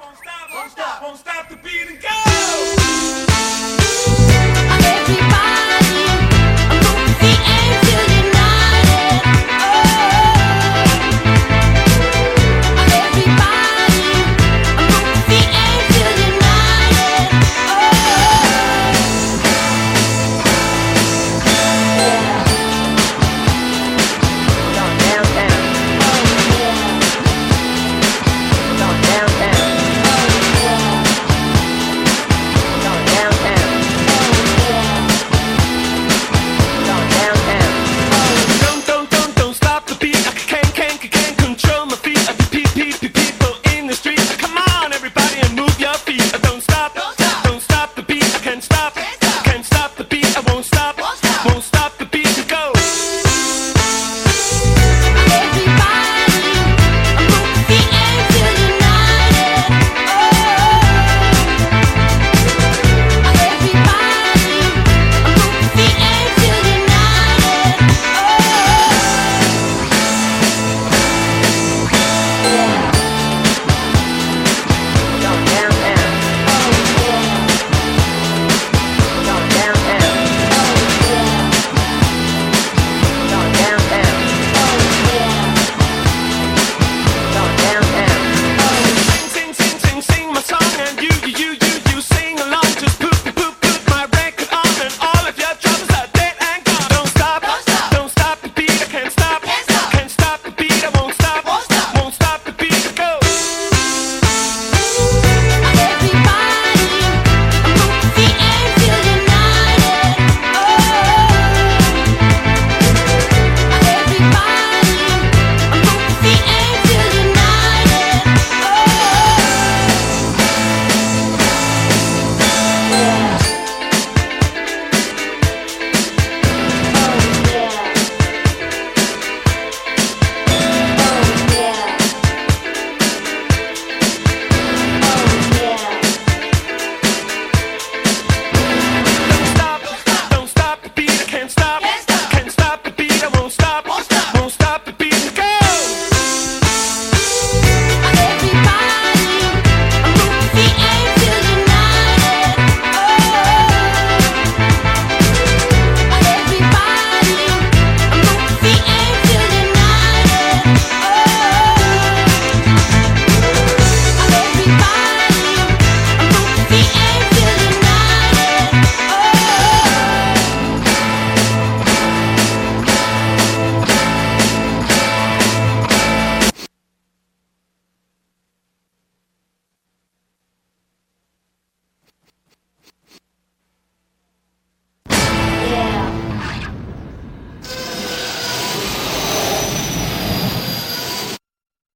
won't stop, won't stop, won't stop the beat and go.